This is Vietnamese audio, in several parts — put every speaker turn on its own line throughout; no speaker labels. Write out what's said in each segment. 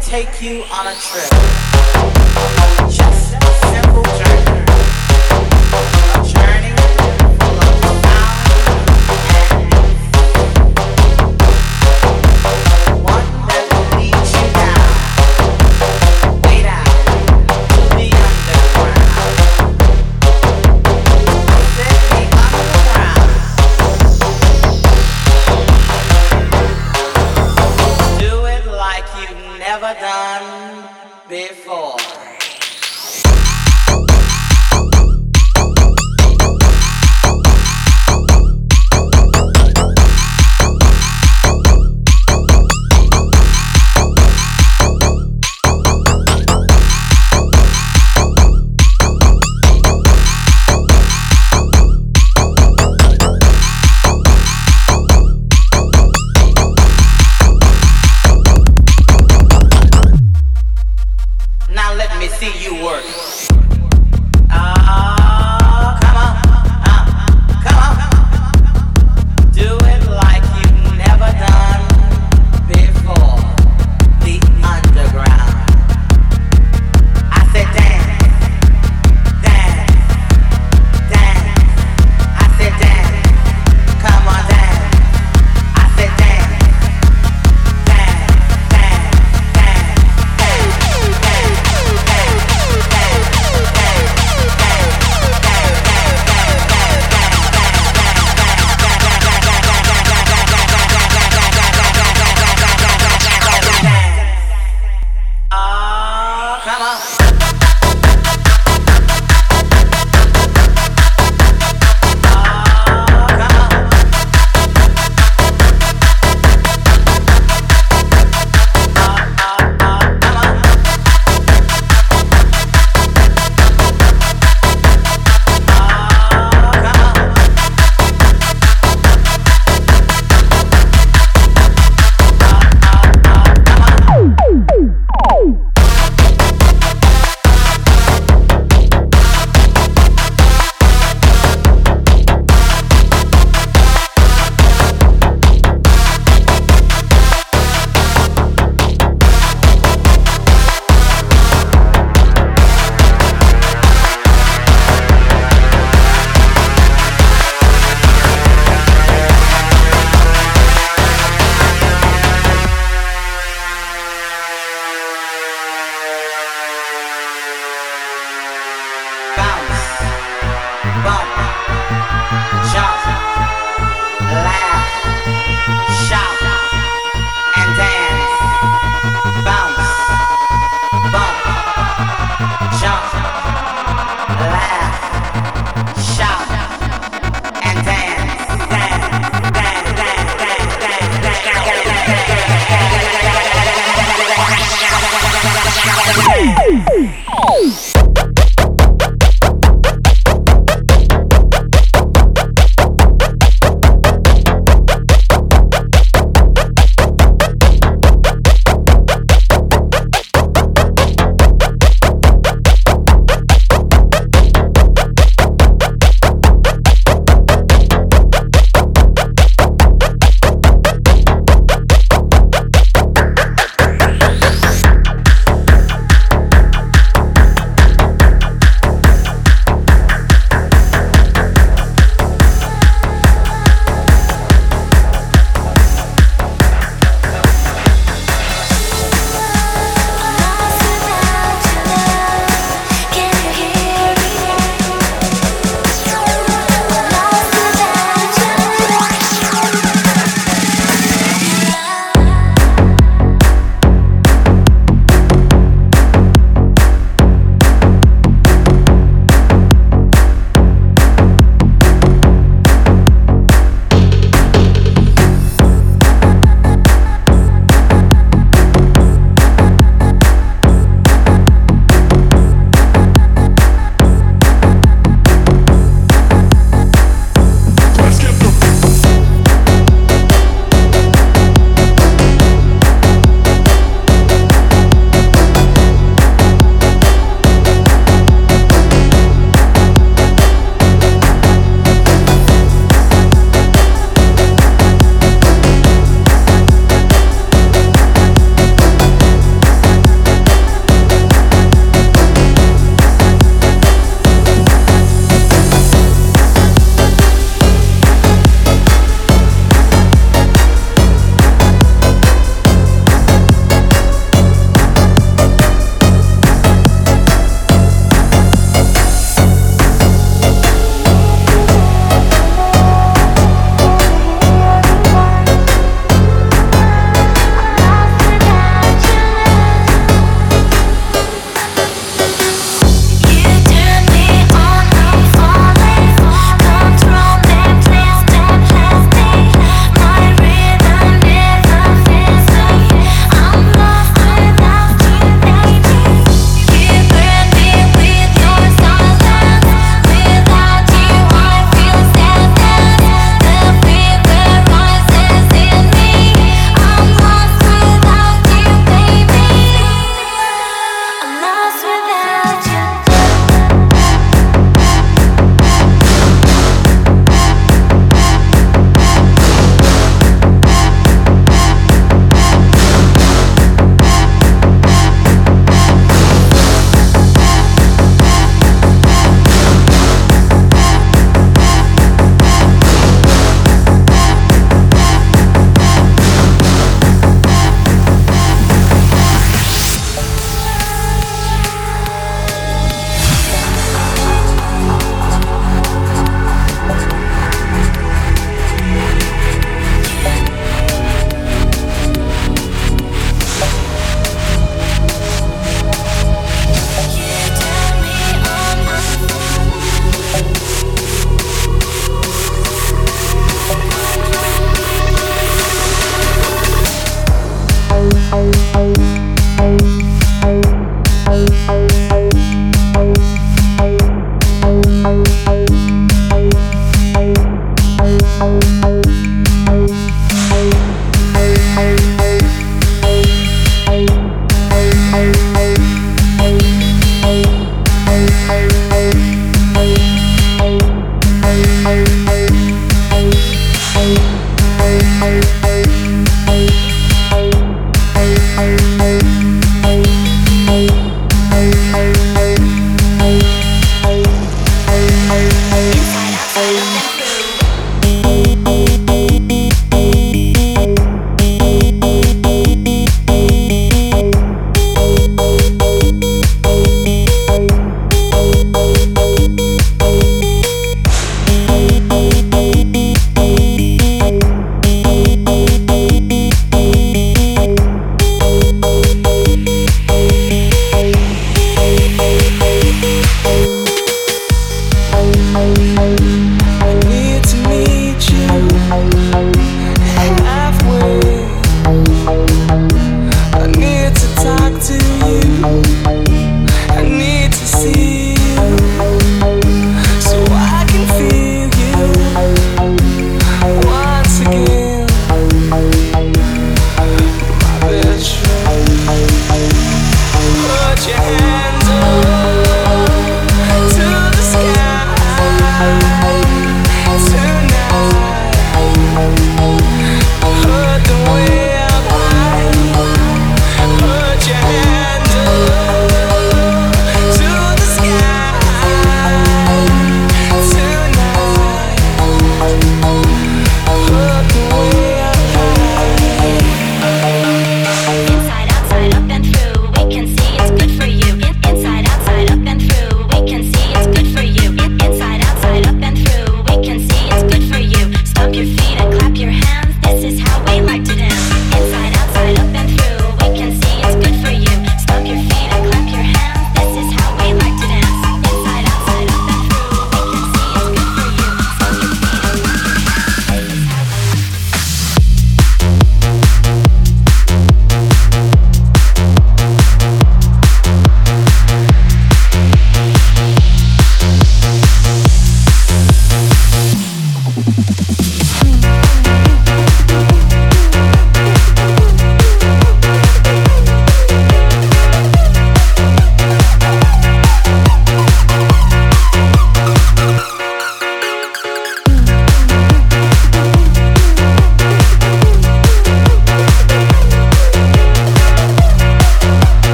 take you on a trip. Just a simple journey.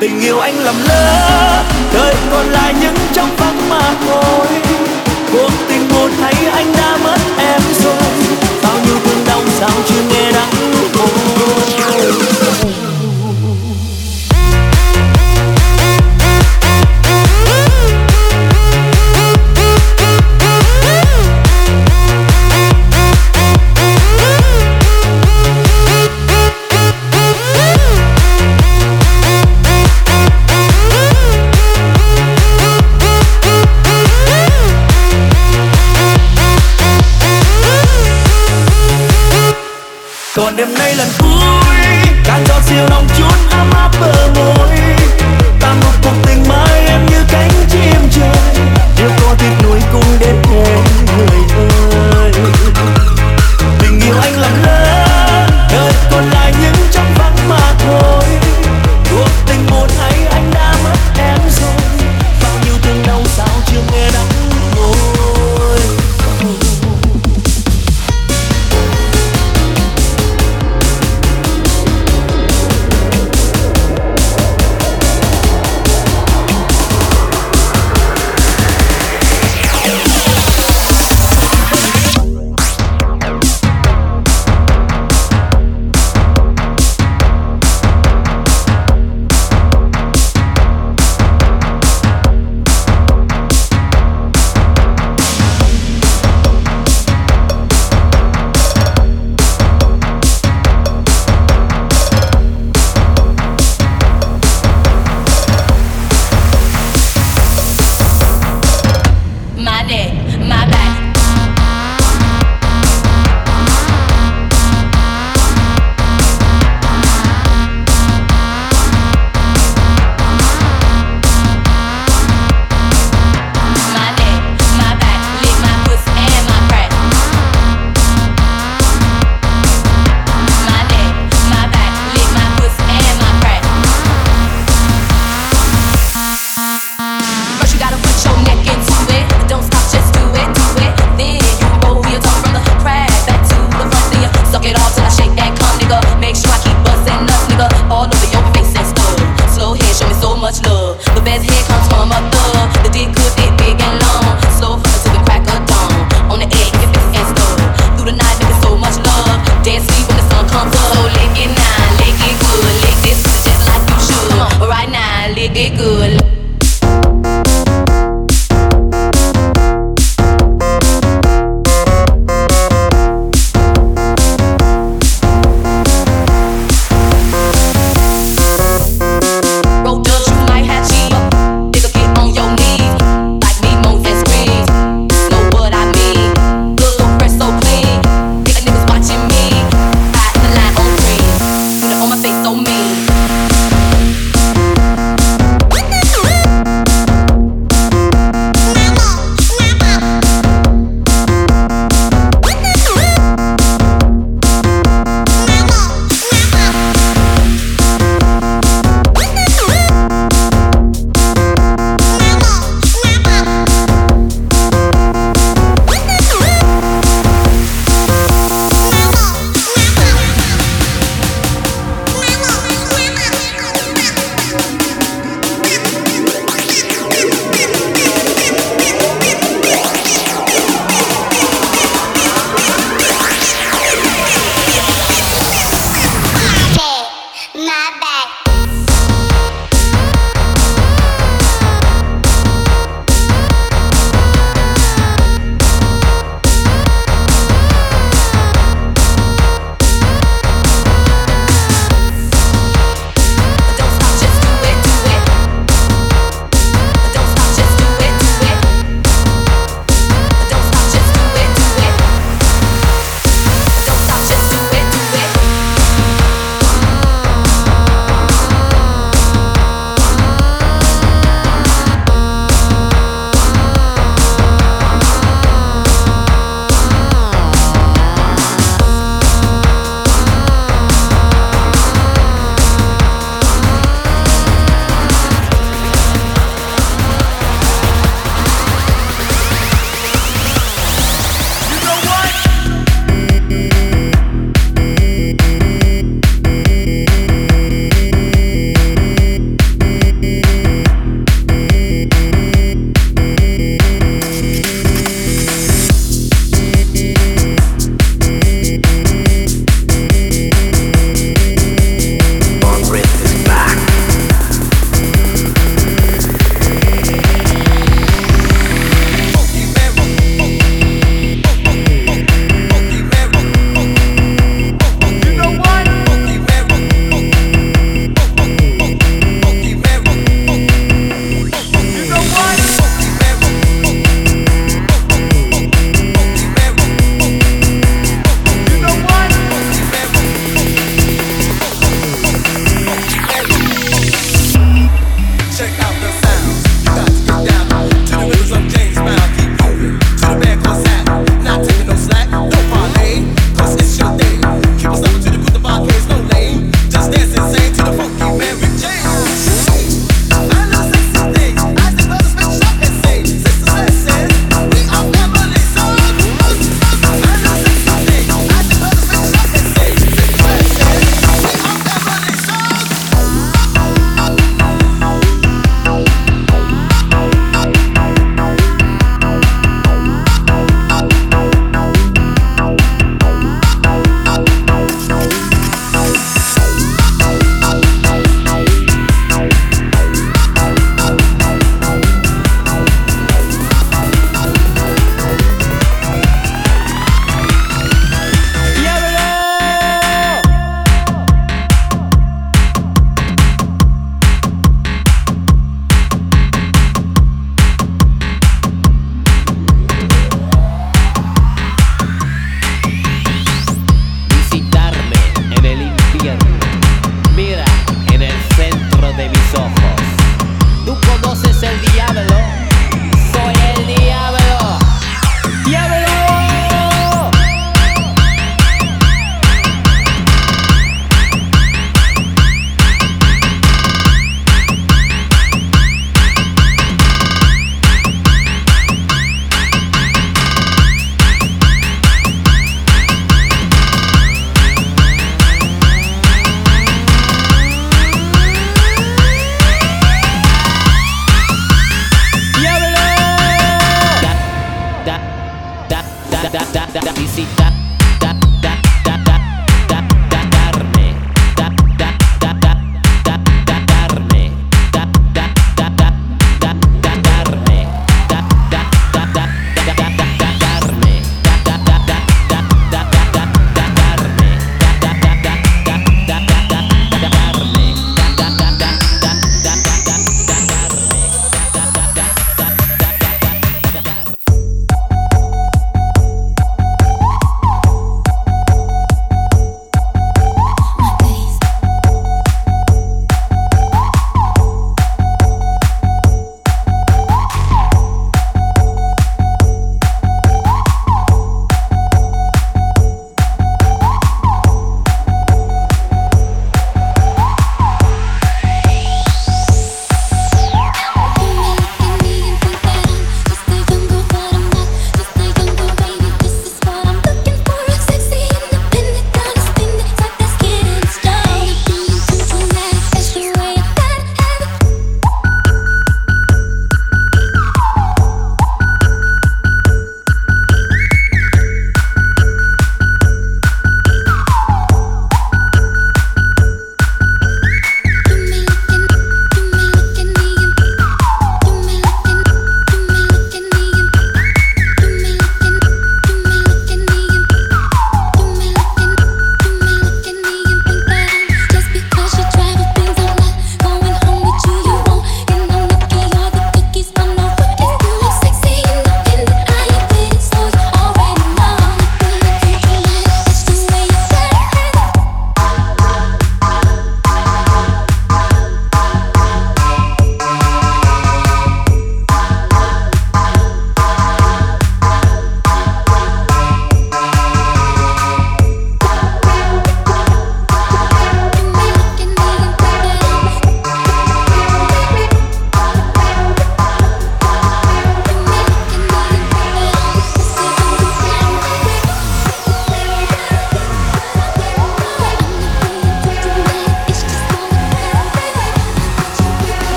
tình yêu anh lầm lỡ đời còn lại những trong vắng mà thôi. Cuộc tình buồn thấy anh đã mất em rồi, bao nhiêu cơn đau sao chưa nghe
đã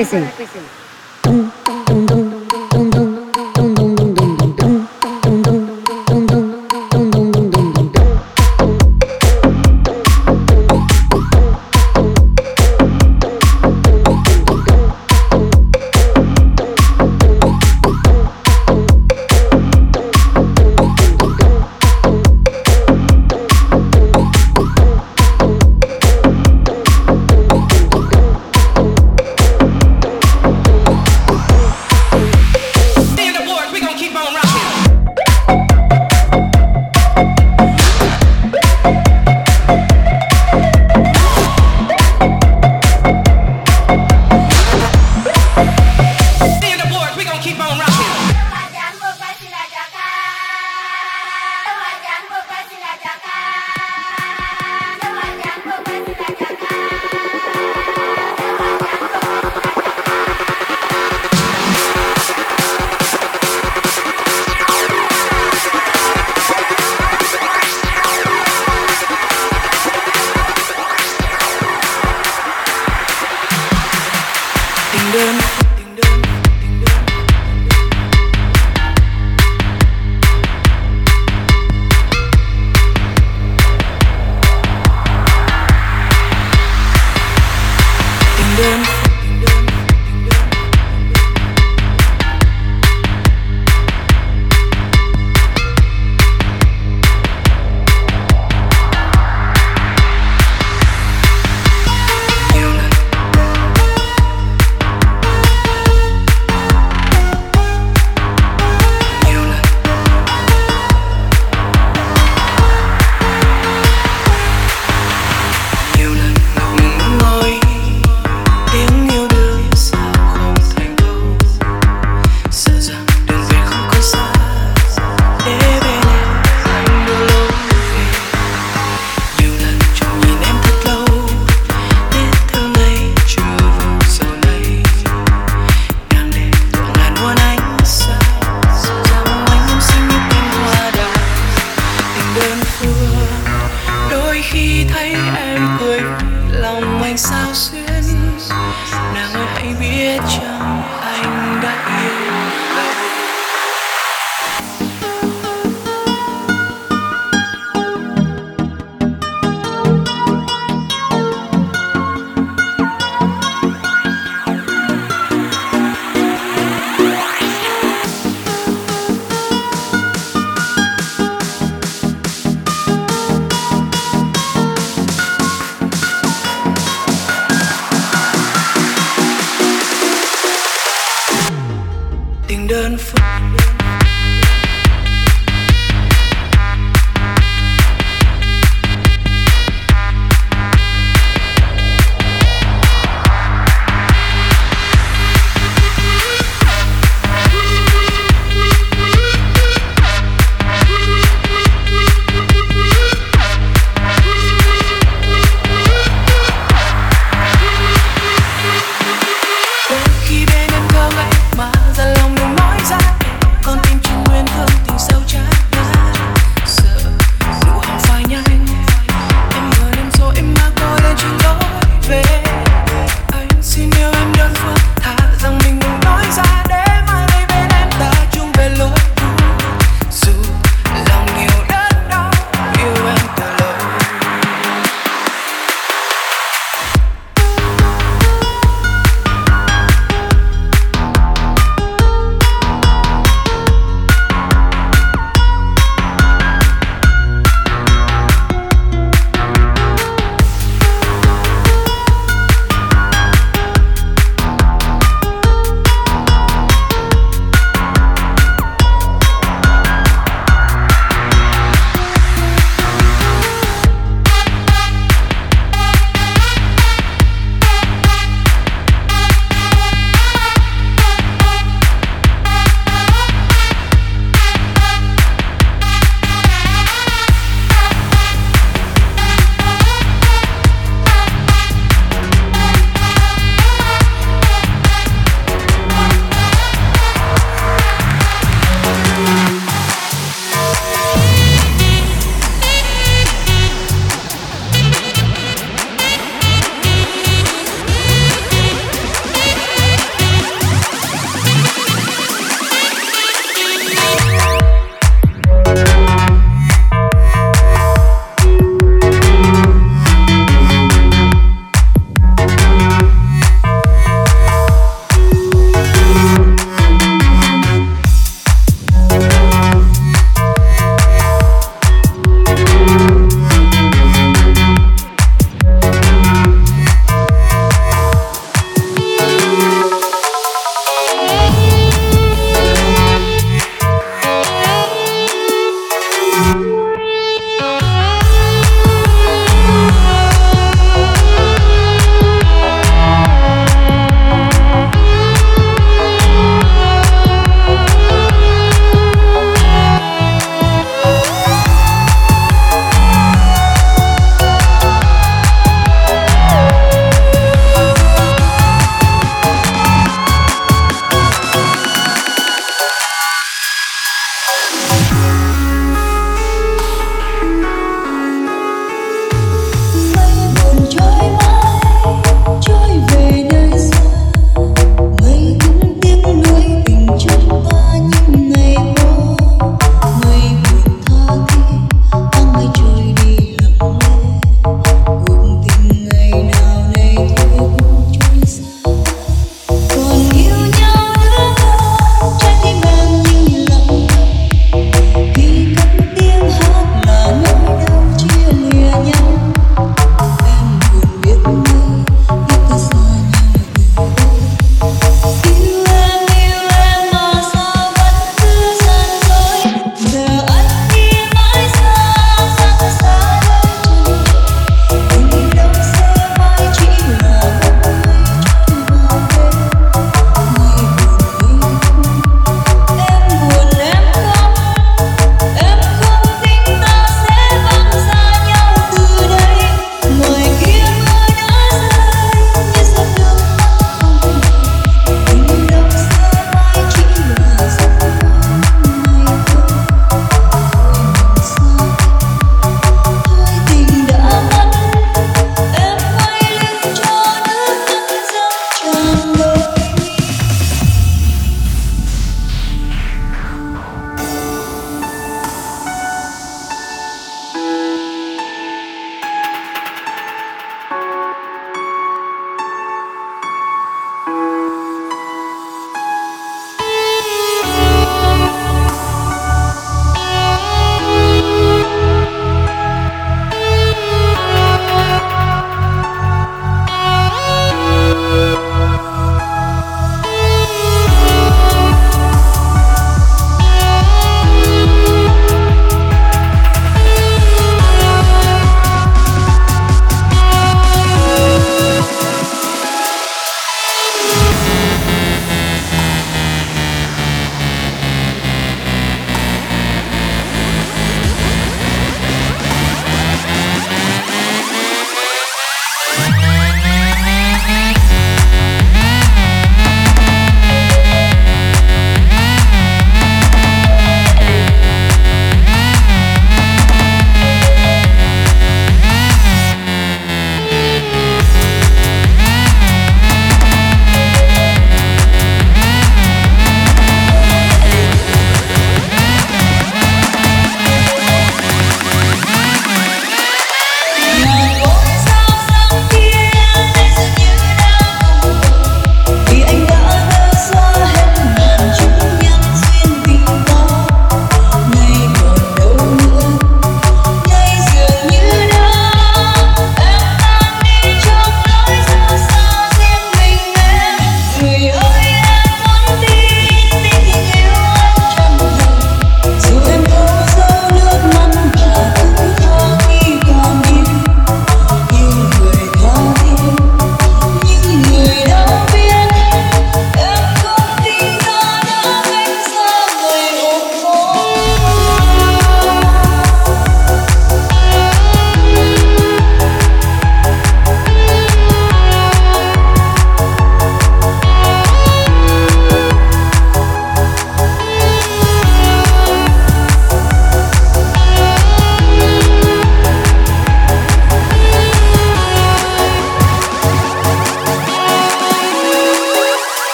pues sí.